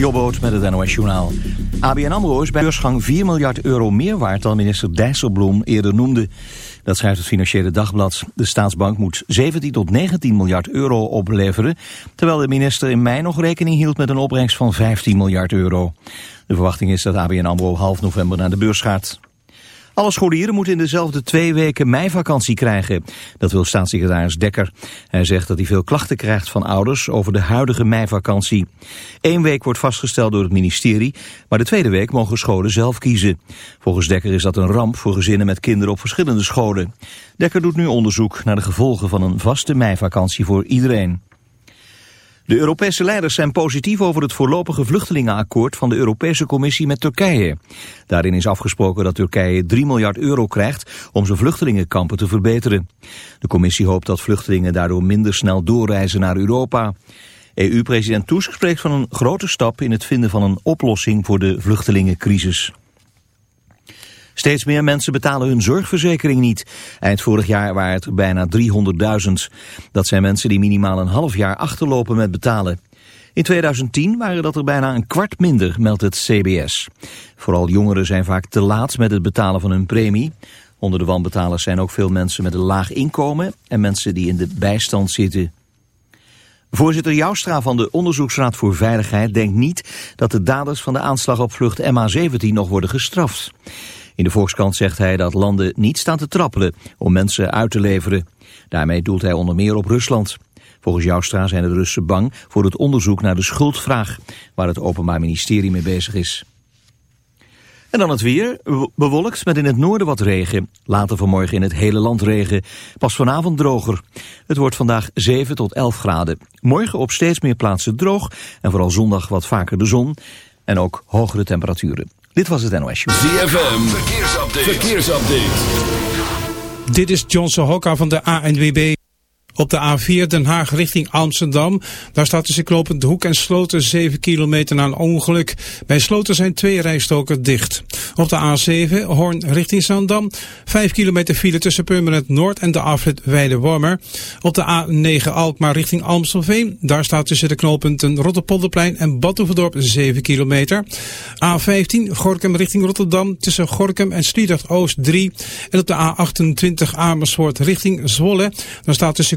Jobboot met het NOS Journaal. ABN AMRO is bij beursgang 4 miljard euro meer waard dan minister Dijsselbloem eerder noemde. Dat schrijft het Financiële Dagblad. De staatsbank moet 17 tot 19 miljard euro opleveren... terwijl de minister in mei nog rekening hield met een opbrengst van 15 miljard euro. De verwachting is dat ABN AMRO half november naar de beurs gaat. Alle scholieren moeten in dezelfde twee weken meivakantie krijgen. Dat wil staatssecretaris Dekker. Hij zegt dat hij veel klachten krijgt van ouders over de huidige meivakantie. Eén week wordt vastgesteld door het ministerie, maar de tweede week mogen scholen zelf kiezen. Volgens Dekker is dat een ramp voor gezinnen met kinderen op verschillende scholen. Dekker doet nu onderzoek naar de gevolgen van een vaste meivakantie voor iedereen. De Europese leiders zijn positief over het voorlopige vluchtelingenakkoord van de Europese Commissie met Turkije. Daarin is afgesproken dat Turkije 3 miljard euro krijgt om zijn vluchtelingenkampen te verbeteren. De commissie hoopt dat vluchtelingen daardoor minder snel doorreizen naar Europa. EU-president Tusk spreekt van een grote stap in het vinden van een oplossing voor de vluchtelingencrisis. Steeds meer mensen betalen hun zorgverzekering niet. Eind vorig jaar waren het bijna 300.000. Dat zijn mensen die minimaal een half jaar achterlopen met betalen. In 2010 waren dat er bijna een kwart minder, meldt het CBS. Vooral jongeren zijn vaak te laat met het betalen van hun premie. Onder de wanbetalers zijn ook veel mensen met een laag inkomen... en mensen die in de bijstand zitten. Voorzitter Joustra van de Onderzoeksraad voor Veiligheid denkt niet... dat de daders van de aanslag op vlucht MH17 nog worden gestraft. In de Volkskrant zegt hij dat landen niet staan te trappelen om mensen uit te leveren. Daarmee doelt hij onder meer op Rusland. Volgens Joustra zijn de Russen bang voor het onderzoek naar de schuldvraag... waar het Openbaar Ministerie mee bezig is. En dan het weer. Bewolkt met in het noorden wat regen. Later vanmorgen in het hele land regen. Pas vanavond droger. Het wordt vandaag 7 tot 11 graden. Morgen op steeds meer plaatsen droog. En vooral zondag wat vaker de zon. En ook hogere temperaturen. Dit was het NOS Show. ZFM, verkeersupdate. verkeersupdate. Dit is John Sohoka van de ANWB. Op de A4 Den Haag richting Amsterdam. Daar staat tussen knopend Hoek en Sloten 7 kilometer na een ongeluk. Bij Sloten zijn twee rijstoken dicht. Op de A7 Hoorn richting Zandam. 5 kilometer file tussen Purmerend Noord en de afrit Weide-Wormer. Op de A9 Alkmaar richting Amstelveen. Daar staat tussen de knooppunten Rotterpolderplein en Badhoevedorp 7 kilometer. A15 Gorkum richting Rotterdam tussen Gorkum en Sliedrecht Oost 3. En op de A28 Amersfoort richting Zwolle. Daar staat tussen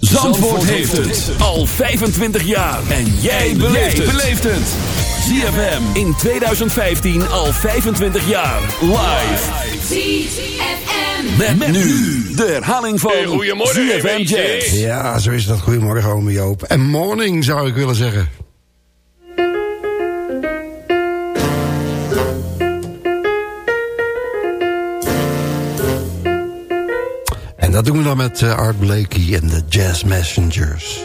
Zandvoort heeft het al 25 jaar. En jij beleeft het. ZFM in 2015 al 25 jaar. Live. ZFM. Met, nu de herhaling van Hey, ZFM. Jazz. Ja, zo is dat. Goedemorgen, ome Joop. En morning, zou ik willen zeggen. Dat doen we dan met eh, Art Blakey en de Jazz Messengers.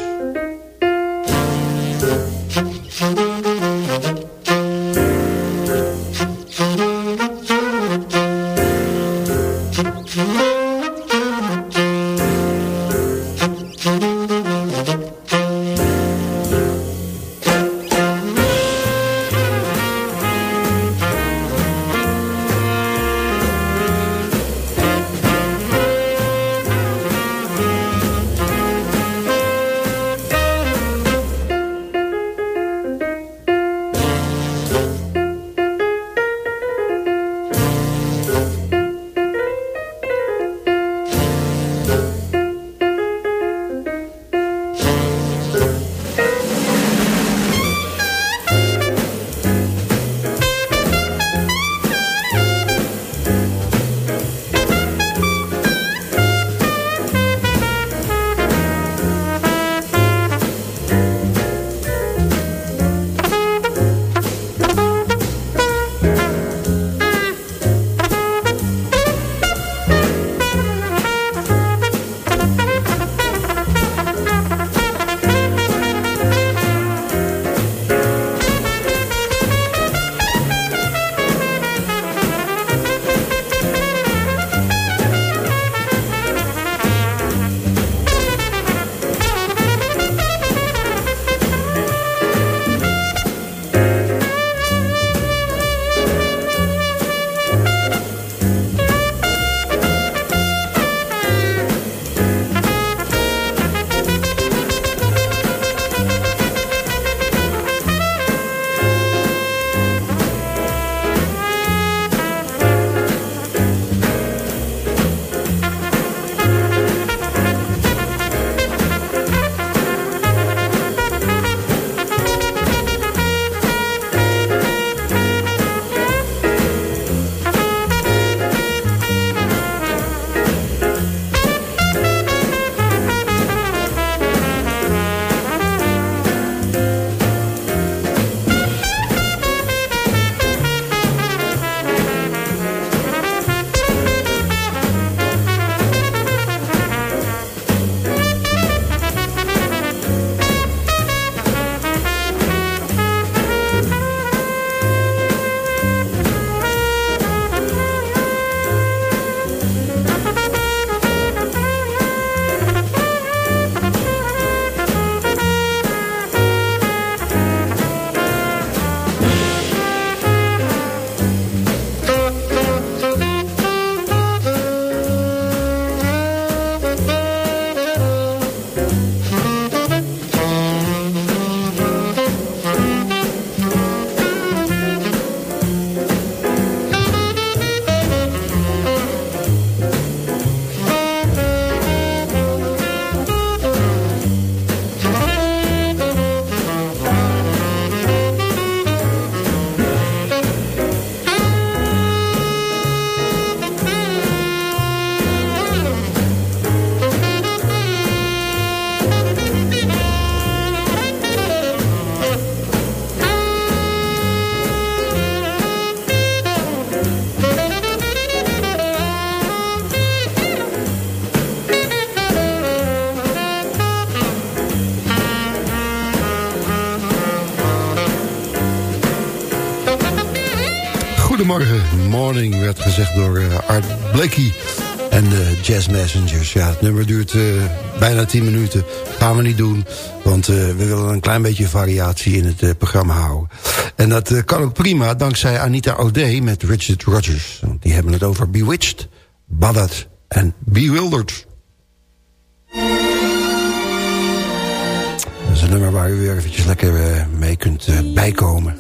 En de Jazz Messengers. Ja, het nummer duurt uh, bijna 10 minuten. Gaan we niet doen, want uh, we willen een klein beetje variatie in het programma houden. En dat kan ook prima dankzij Anita O'Day met Richard Rogers. Die hebben het over Bewitched, Bothered en Bewildered. Dat is een nummer waar u weer eventjes lekker mee kunt bijkomen.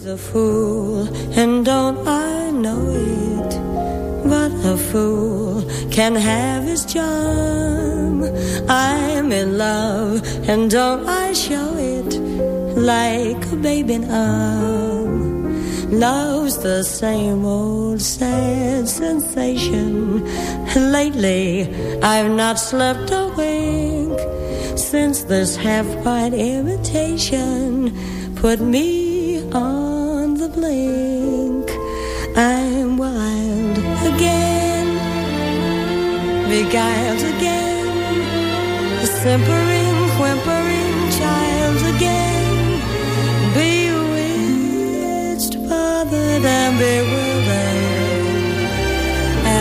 But a fool can have his charm. I'm in love and don't I show it Like a baby in arm Love's the same old sad sensation. Lately I've not slept a wink since this half-pint imitation put me on the blink. Beguiled again, a simpering, whimpering child again, bewitched, bothered, and bewildered.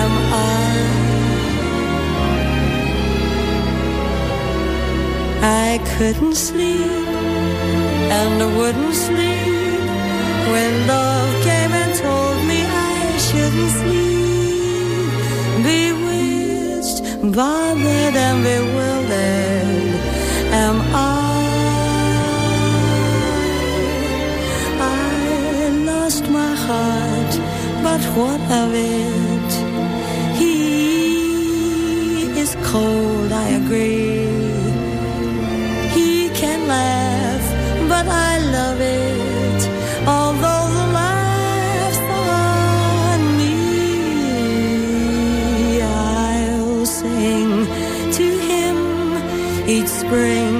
Am I? I couldn't sleep and wouldn't sleep when love came and told me I shouldn't sleep. Bothered, and bewildered am I. I lost my heart, but what of it? He is cold, I agree spring,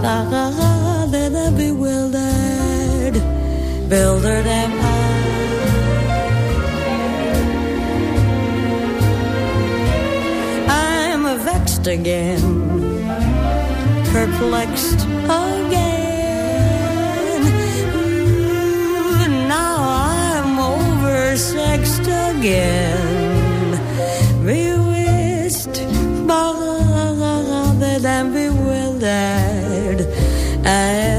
then I'm bewildered. Bewildered am I. I'm vexed again perplexed again. Now I'm oversexed again. And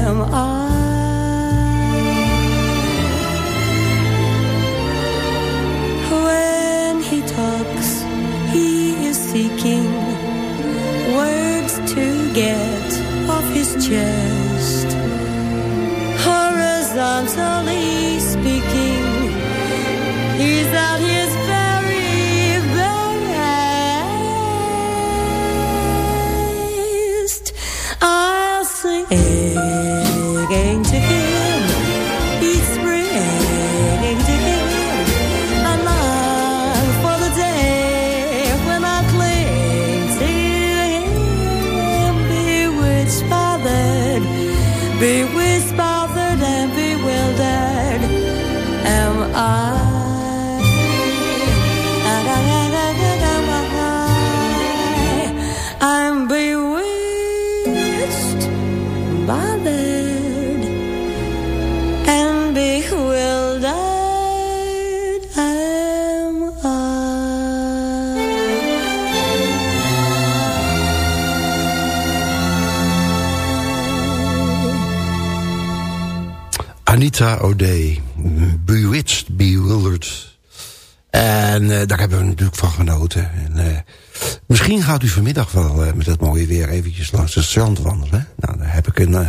I. Anita O'Day, Bewitched, Bewildered. En uh, daar hebben we natuurlijk van genoten. En, uh, misschien gaat u vanmiddag wel uh, met dat mooie weer eventjes langs het strand wandelen. Nou, daar heb ik een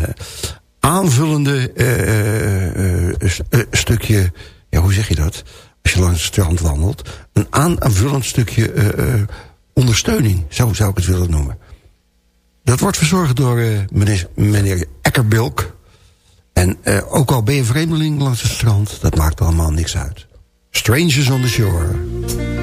aanvullende stukje... Ja, hoe zeg je dat? Als je langs het strand wandelt. Een aanvullend stukje ondersteuning. Zo zou ik het willen noemen. Dat wordt verzorgd door meneer, meneer Eckerbilk. En uh, ook al ben je vreemdeling langs het strand... dat maakt allemaal niks uit. Strangers on the Shore.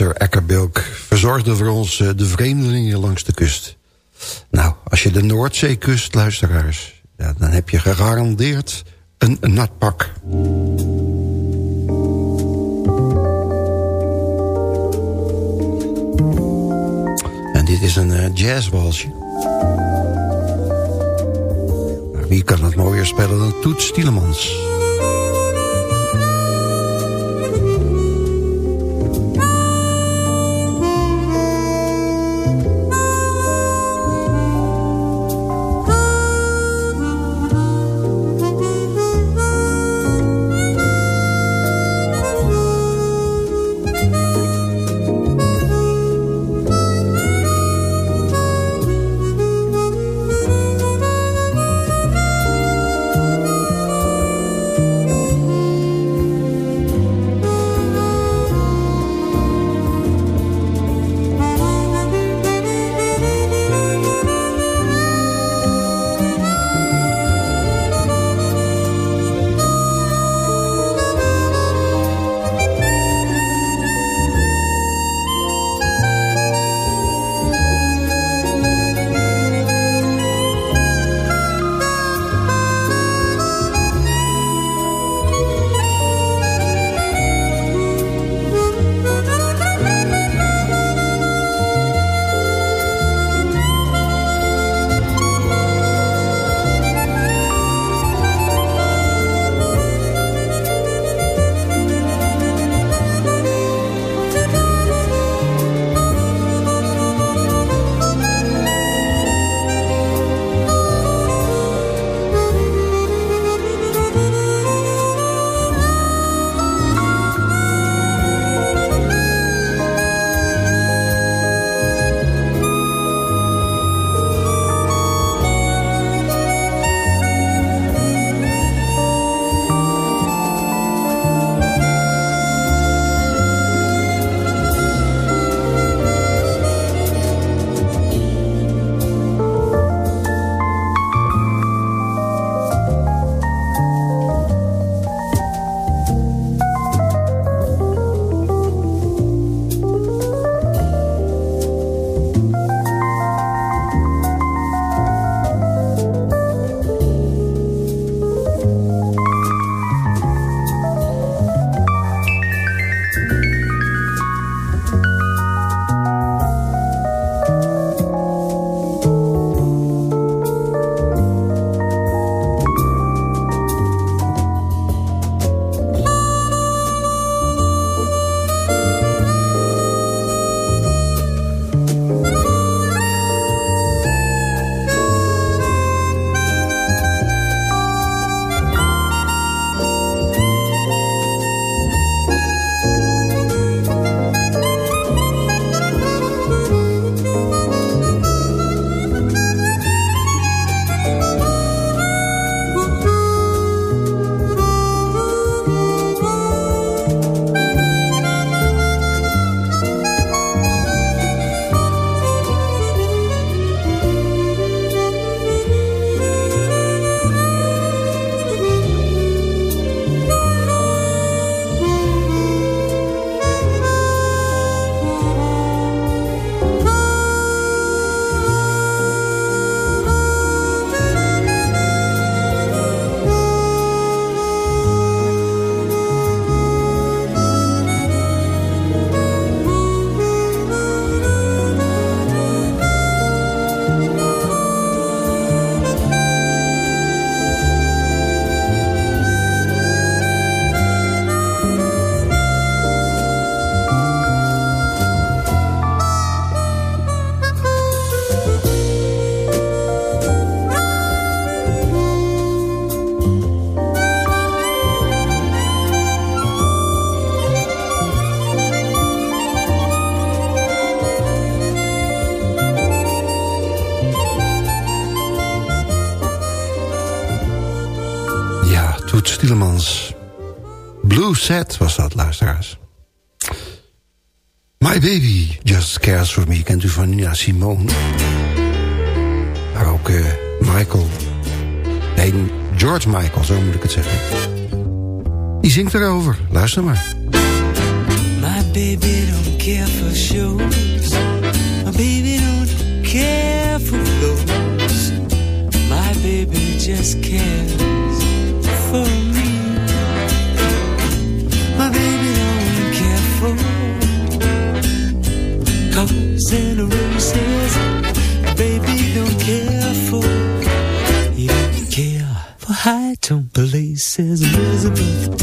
Mr. Eckerbilk verzorgde voor ons eh, de vreemdelingen langs de kust. Nou, als je de Noordzee kust, luisteraars... Ja, dan heb je gegarandeerd een, nat pak. En dit is een uh, jazzwalsje. Wie kan het mooier spelen dan Toet Stielemans? Blue Set was dat, luisteraars. My Baby Just Cares For Me kent u van Nina Simone. Maar ook uh, Michael. Nee, George Michael, zo moet ik het zeggen. Die zingt erover. Luister maar. My baby don't care for shows. My baby don't care for clothes. My baby just cares for me. Don't care for. He don't care for high tone places. Elizabeth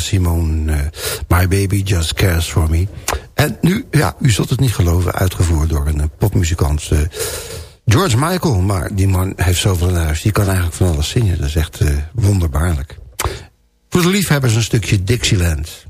Simone. eh, My Baby Just Cares For Me. En nu, ja, u zult het niet geloven, uitgevoerd door een eh, popmuzikant. eh, George Michael, maar die man heeft zoveel in huis. Die kan eigenlijk van alles zingen. Dat is echt wonderbaarlijk. Voor de liefhebbers een stukje Dixieland.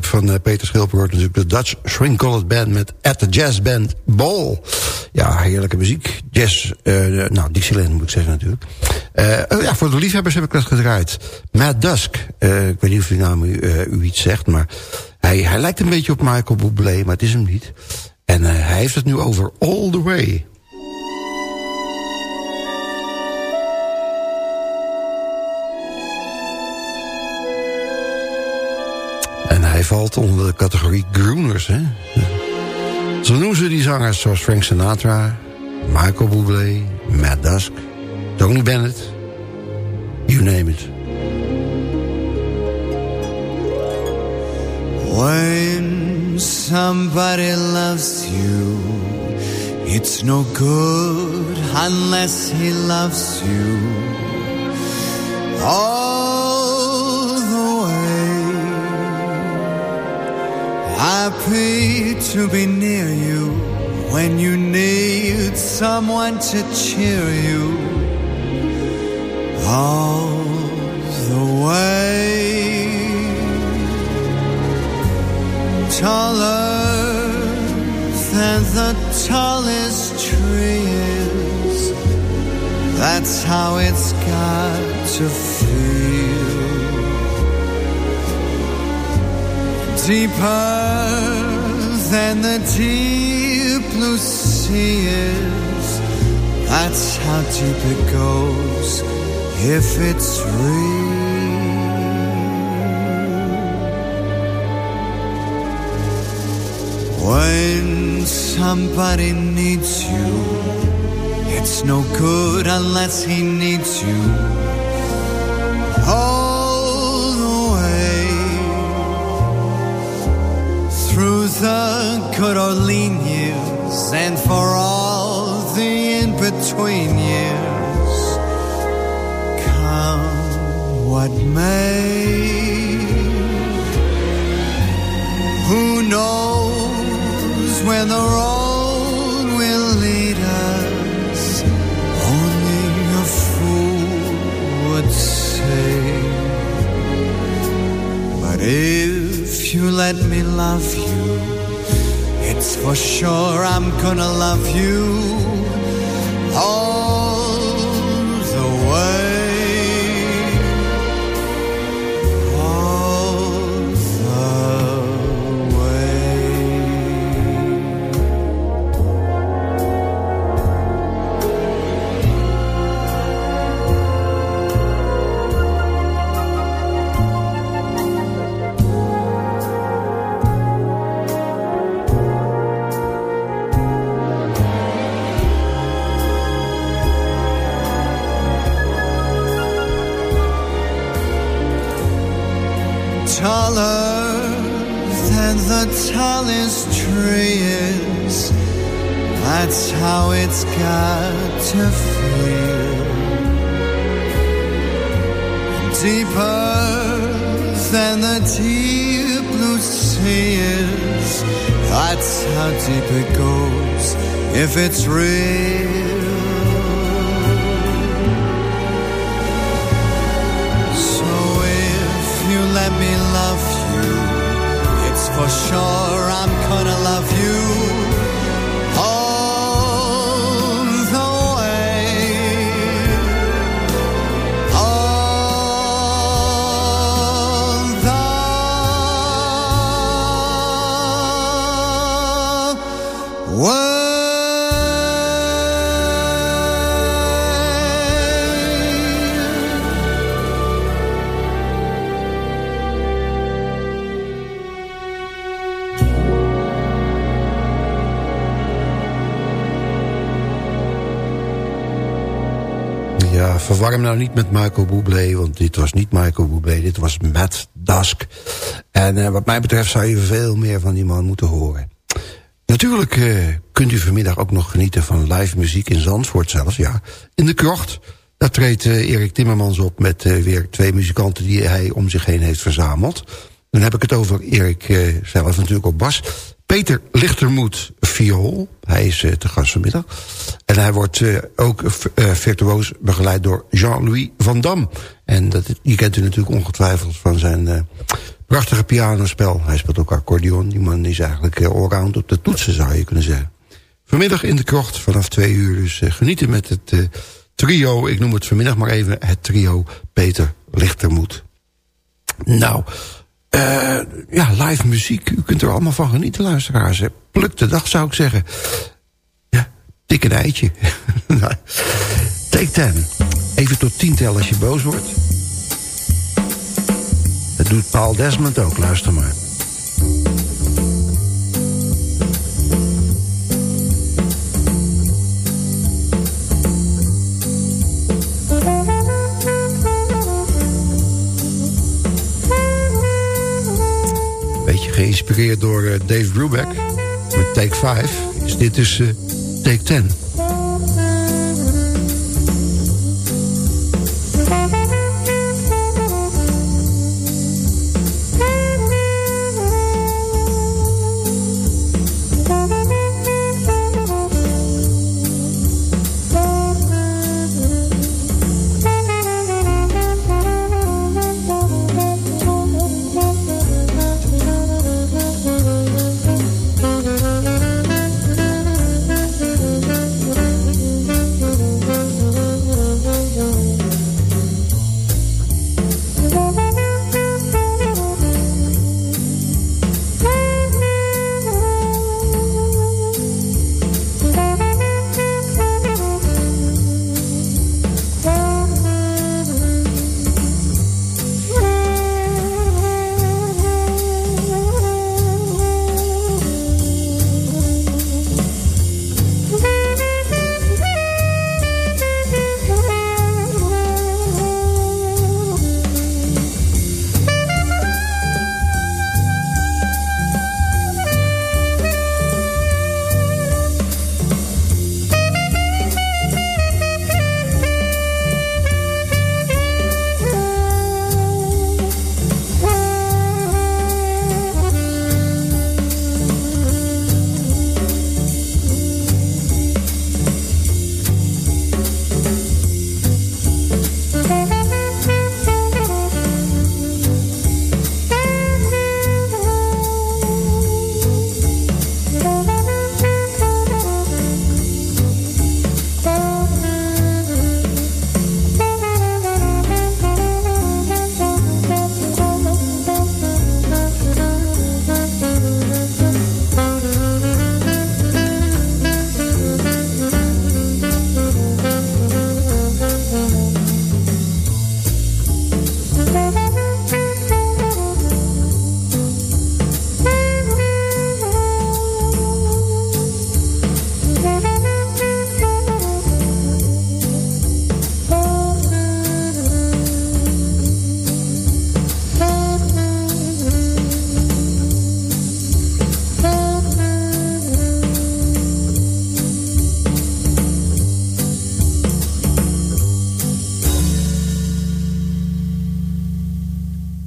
Van uh, Peter Schilper wordt natuurlijk de Dutch Swing Colored Band... met At the Jazz Band Ball. Ja, heerlijke muziek. Jazz, uh, nou, Dixieland moet ik zeggen natuurlijk. Uh, ja, voor de liefhebbers heb ik dat gedraaid. Matt Dusk. ik weet niet of die naam u, u, iets zegt, maar... Hij, hij lijkt een beetje op Michael Bublé, maar het is hem niet. En hij heeft het nu over All the Way... hij valt onder de categorie groeners. Hè? Zo noemen ze die zangers zoals Frank Sinatra, Michael Bublé, Matt Dusk, Tony Bennett. You name it. When somebody loves you, it's no good unless he loves you. All Pray to be near you when you need someone to cheer you all the way. Taller than the tallest tree is, that's how it's got to feel. Deeper than the deep blue sea is. That's how deep it goes if it's real. When somebody needs you, it's no good unless he needs you. The good or lean years and for all the in-between years come what may? Who knows where the road will lead us? Only a fool would say. But if you let me love you for sure I'm gonna love you. All to feel. Deeper than the deep blue sea is. That's how deep it goes if it's real. Verwar nou niet met Michael Bublé, want dit was niet Michael Bublé, dit was Matt Dusk. En uh, wat mij betreft zou je veel meer van die man moeten horen. Natuurlijk uh, kunt u vanmiddag ook nog genieten van live muziek in Zandvoort zelfs, ja. In de krocht, daar treedt uh, Erik Timmermans op met weer twee muzikanten die hij om zich heen heeft verzameld. Dan heb ik het over Erik zelf natuurlijk op bas. Peter Lichtermoed viool. Hij is uh, te gast vanmiddag. En hij wordt uh, ook uh, virtuoos begeleid door Jean-Louis van Dam. En dat, die kent u natuurlijk ongetwijfeld van zijn Prachtige pianospel. Hij speelt ook accordeon. Die man is eigenlijk allround op de toetsen, zou je kunnen zeggen. Vanmiddag in de krocht vanaf twee uur. Dus genieten met het trio. Ik noem het vanmiddag maar even het trio Peter Lichtermoed. Nou, uh, ja, live muziek. U kunt er allemaal van genieten, luisteraars. Pluk de dag, zou ik zeggen. Ja, dik een eitje. Take 10. Even tot tien tellen als je boos wordt. Dat doet Paul Desmond ook, luister maar. Geïnspireerd door uh, Dave Brubeck met Take 5. Dus dit is uh, Take 10.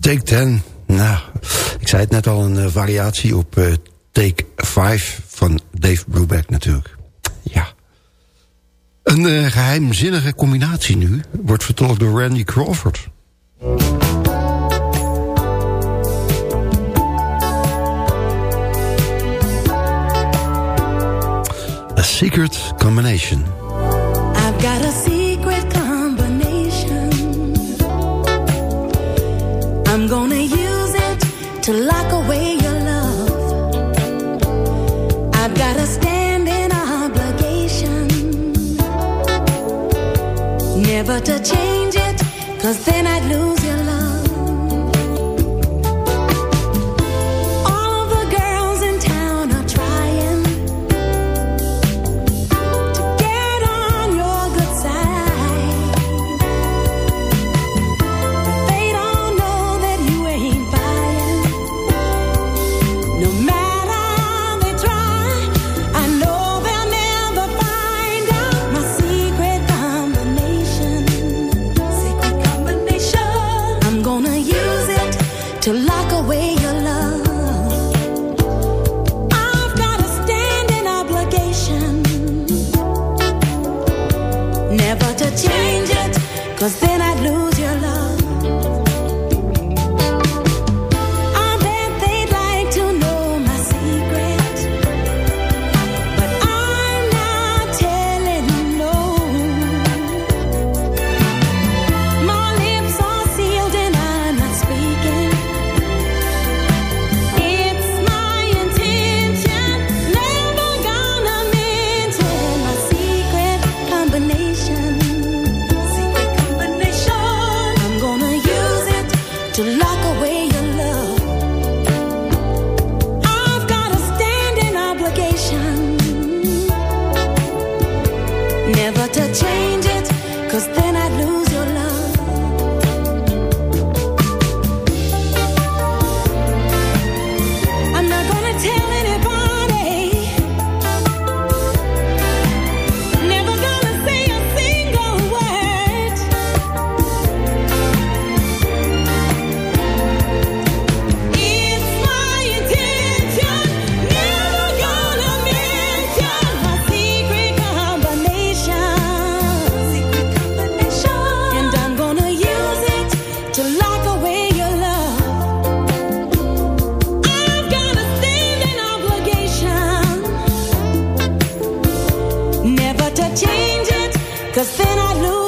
Take 10. Nou, ik zei het net al, een uh, variatie op uh, Take 5 van Dave Brubeck natuurlijk. Ja. Een uh, geheimzinnige combinatie nu wordt vertolkt door Randy Crawford. A secret combination. To lock away your love. I've got a standing obligation. Never to change it, cause then I'd lose kruising tussen een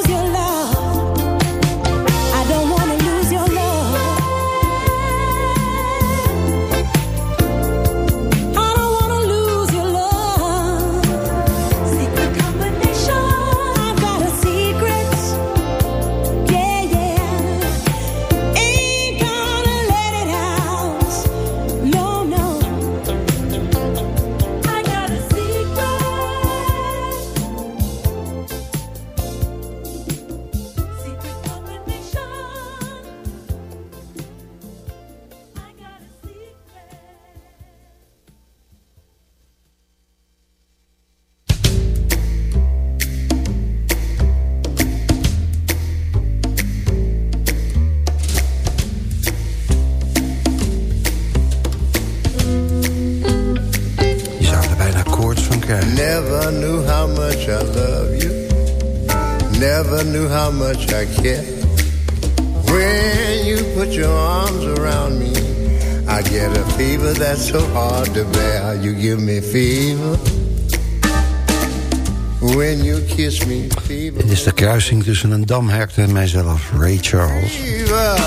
damhert en mijzelf, Ray Charles. Fever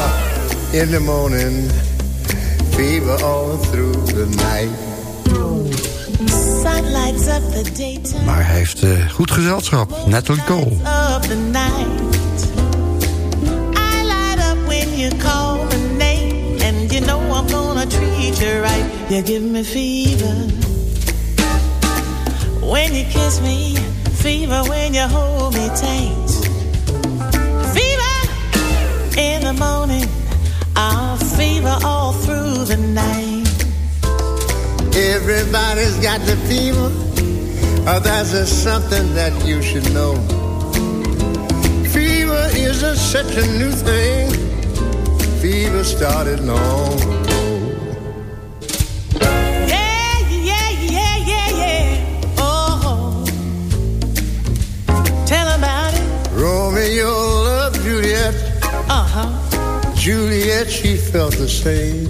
in the morning, fever all through the night. Maar hij heeft uh, goed gezelschap, Natalie Cole. You know I'm gonna treat you right. You give me fever when you kiss me, fever when you hold me tight. Fever all through the night. Everybody's got the fever. Oh, that's just something that you should know. Fever isn't such a new thing. Fever started long Juliet, she felt the same.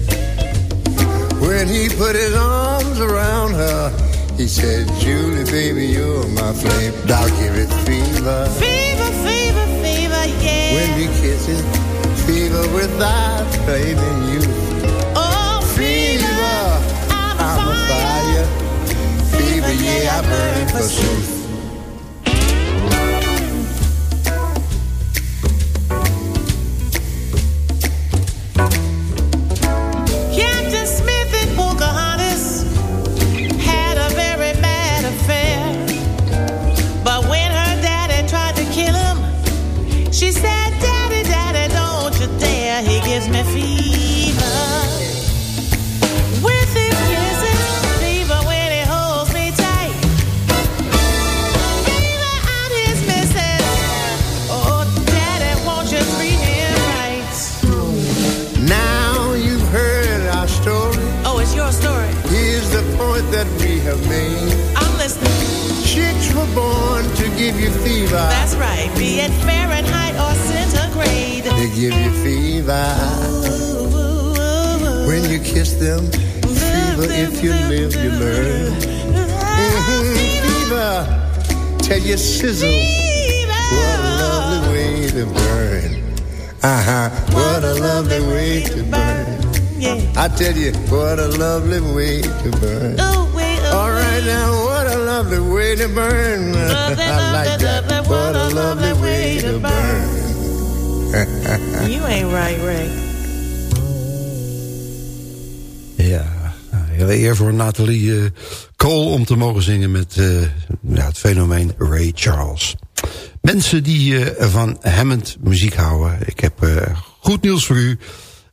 When he put his arms around her, he said, Julie, baby, you're my flame. I'll give it fever. Fever, fever, fever, yeah. When we kiss it, fever without flaming you. Oh, fever, I'm, I'm a fire. fire. Fever, yeah, I burn for truth. fever. That's right, be it Fahrenheit or centigrade. They give you fever. Ooh, ooh, ooh, when you kiss them, fever, if you live, you learn. Fever, tell you sizzle. Fever. What a lovely way to burn. Uh-huh, what, a lovely way, to burn. Yeah. I tell you, what a lovely way to burn. All right, now, Lovely, I like that. Lovely, what a lovely way to burn. you ain't right, Ray. Ja, hele eer voor Nathalie uh, Cole om te mogen zingen met uh, ja, het fenomeen Ray Charles. Mensen die uh, van Hammond muziek houden, ik heb goed nieuws voor u.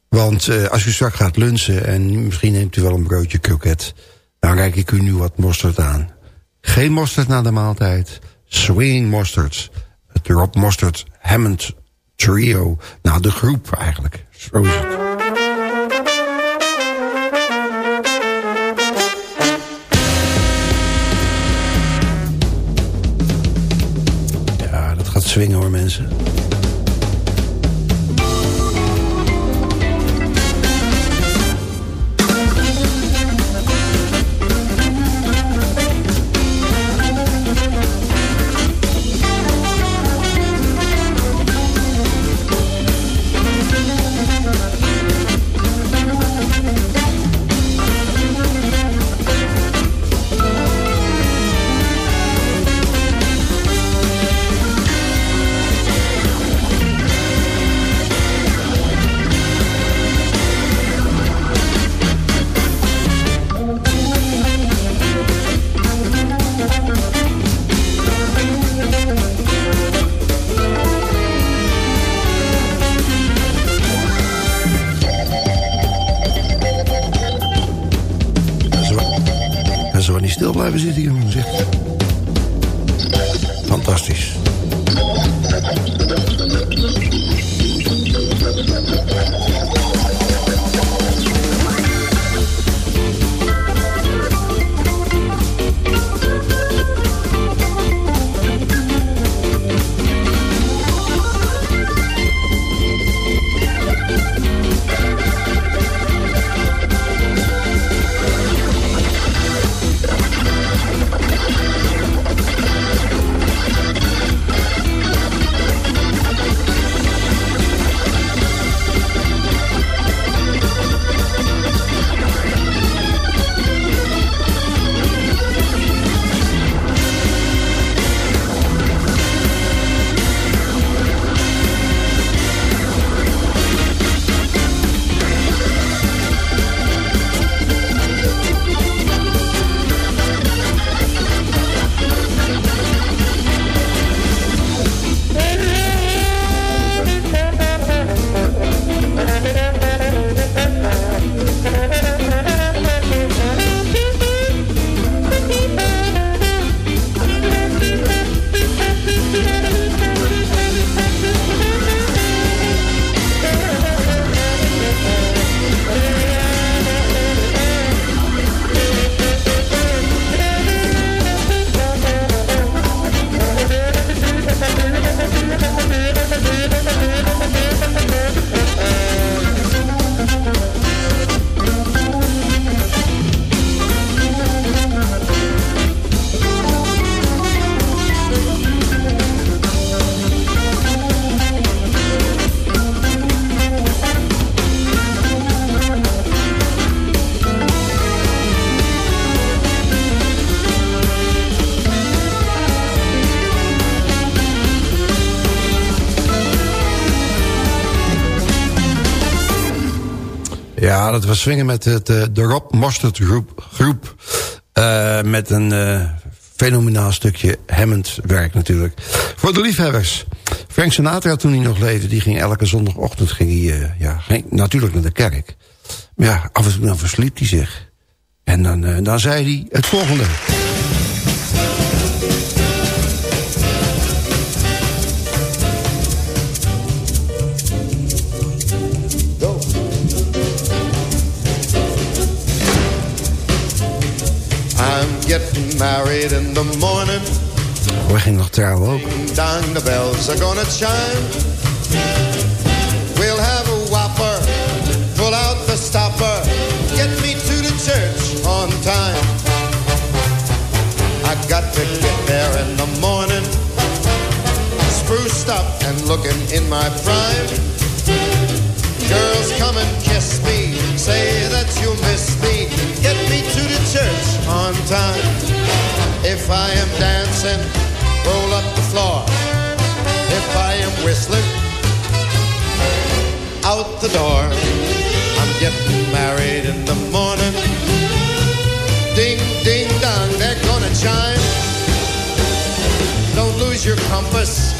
Want uh, als u straks gaat lunchen en misschien neemt u wel een broodje kroket... dan reik ik u nu wat mosterd aan. Geen mosterd na de maaltijd. Swinging Mustard. Het Rob Mostert Hammond Trio. Nou, de groep eigenlijk. Zo is het. Ja, dat gaat swingen hoor mensen. Stil blijven zitten, jongen. Zeg. Dat was swingen met het, uh, de Rob Mostert groep. groep uh, met een uh, fenomenaal stukje Hammond werk natuurlijk. Voor de liefhebbers. Frank Sinatra toen hij nog leefde, die ging elke zondagochtend ging hij, ja, natuurlijk naar de kerk. Maar ja, af en toe dan versliep hij zich. En dan, dan zei hij het volgende. Getting married in the morning. We gingen nog trouwen ook. Down the bells are gonna chime. We'll have a whopper, pull out the stopper, get me to the church on time. I got to get there in the morning, spruced up and looking in my prime. Girls come and kiss me, say that you miss on time. If I am dancing, roll up the floor. If I am whistling, out the door. I'm getting married in the morning. Ding, ding, dong, they're gonna chime. Don't lose your compass,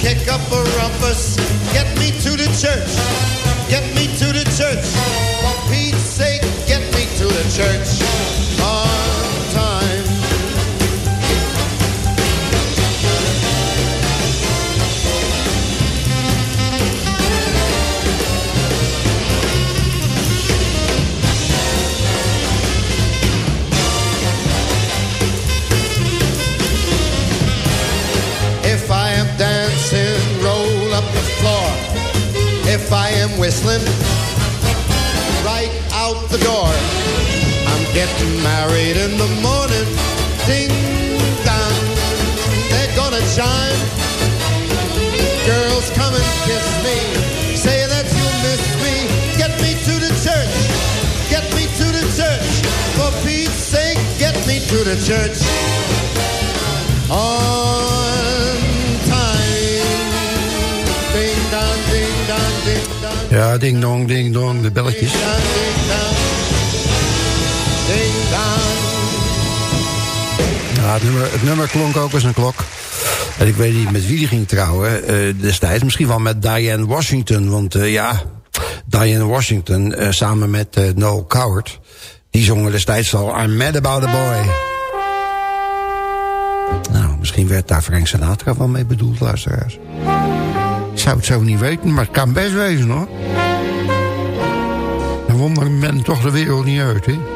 kick up a rumpus. Get me to the church, klonk ook als een klok. En ik weet niet met wie die ging trouwen eh, destijds. Misschien wel met Diane Washington. Want eh, ja, Diane Washington samen met Noel Coward... die zongen destijds al I'm Mad About a Boy. Nou, misschien werd daar Frank Sinatra wel mee bedoeld, luisteraars. Ik zou het zo niet weten, maar het kan best wezen, hoor. Dan wonder men toch de wereld niet uit, hè?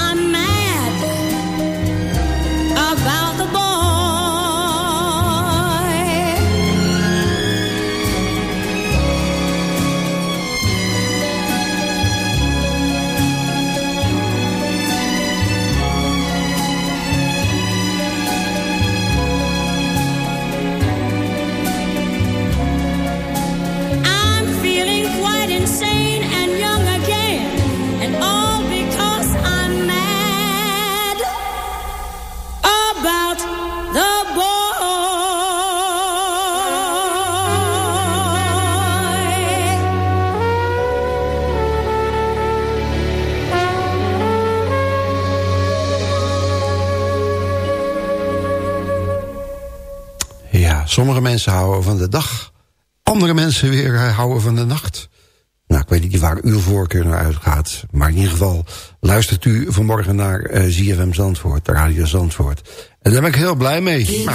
Mensen houden van de dag. Andere mensen weer eh, houden van de nacht. Nou, ik weet niet waar uw voorkeur naar uitgaat. Maar in ieder geval luistert u vanmorgen naar eh ZFM Zandvoort, Radio Zandvoort. En daar ben ik heel blij mee.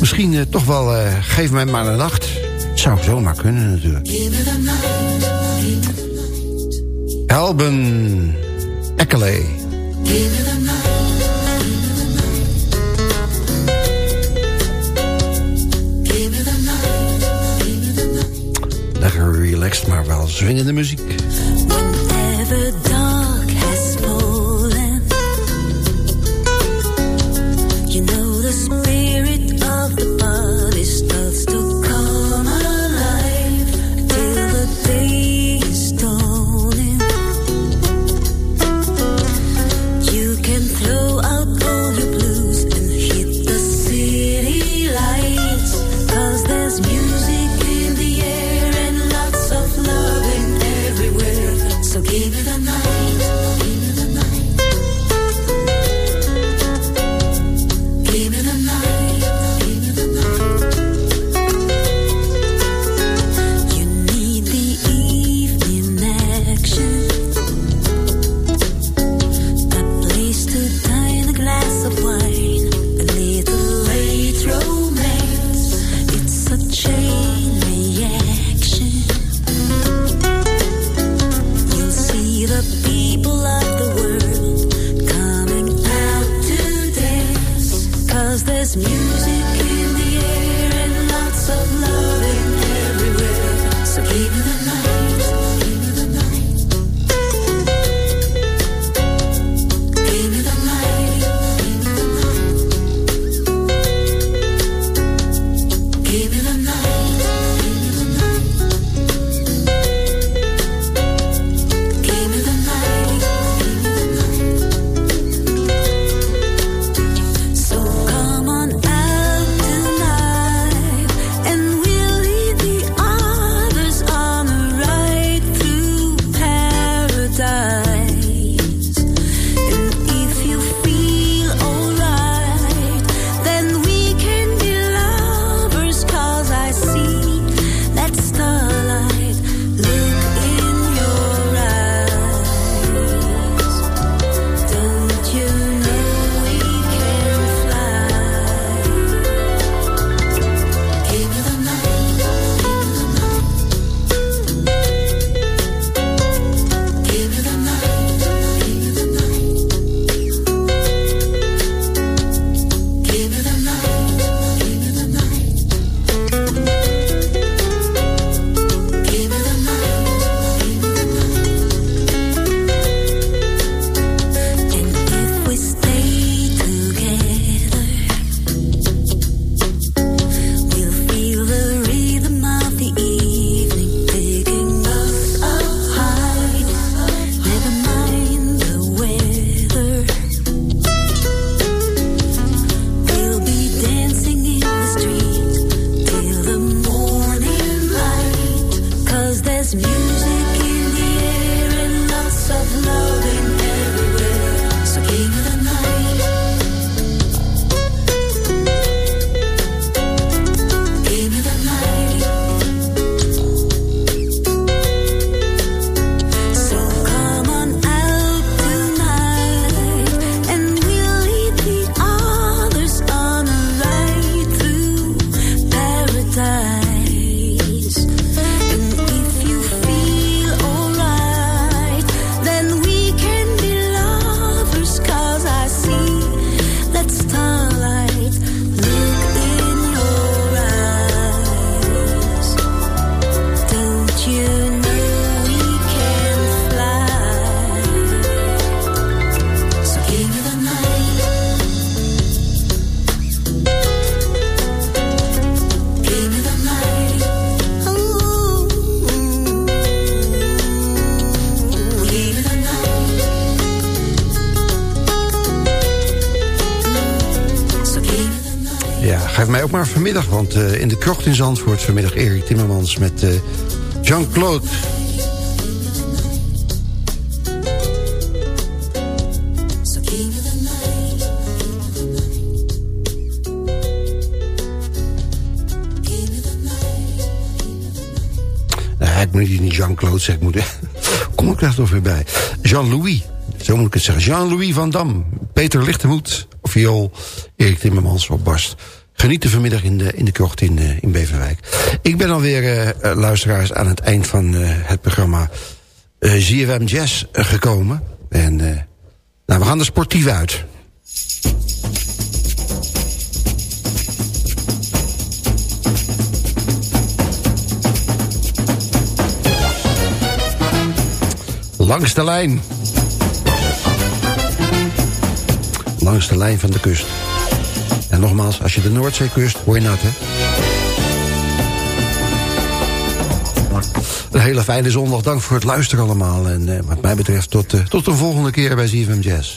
Misschien eh, toch wel, geef mij maar een nacht. Zou zomaar kunnen natuurlijk. Alben Eckeley. Lekker relaxed, maar wel zwingende muziek. Uh, in de krocht in Zandvoort... vanmiddag Erik Timmermans met uh, Jean-Claude. Nou, ik moet niet Jean-Claude zeggen, moet... kom ik daar toch weer bij. Jean-Louis, zo moet ik het zeggen. Jean-Louis van Dam, Peter Lichtenhoed, viool, Erik Timmermans op barst. Genieten vanmiddag in de, in de krocht in, uh, in Beverwijk. Ik ben alweer, uh, luisteraars, aan het eind van het programma ZFM Jazz gekomen. En nou, we gaan er sportief uit. Langs de lijn. Langs de lijn van de kust. En nogmaals, als je de Noordzee kust, word je nat, hè? Een hele fijne zondag. Dank voor het luisteren allemaal. En eh, wat mij betreft tot, uh, tot de volgende keer bij ZFM Jazz.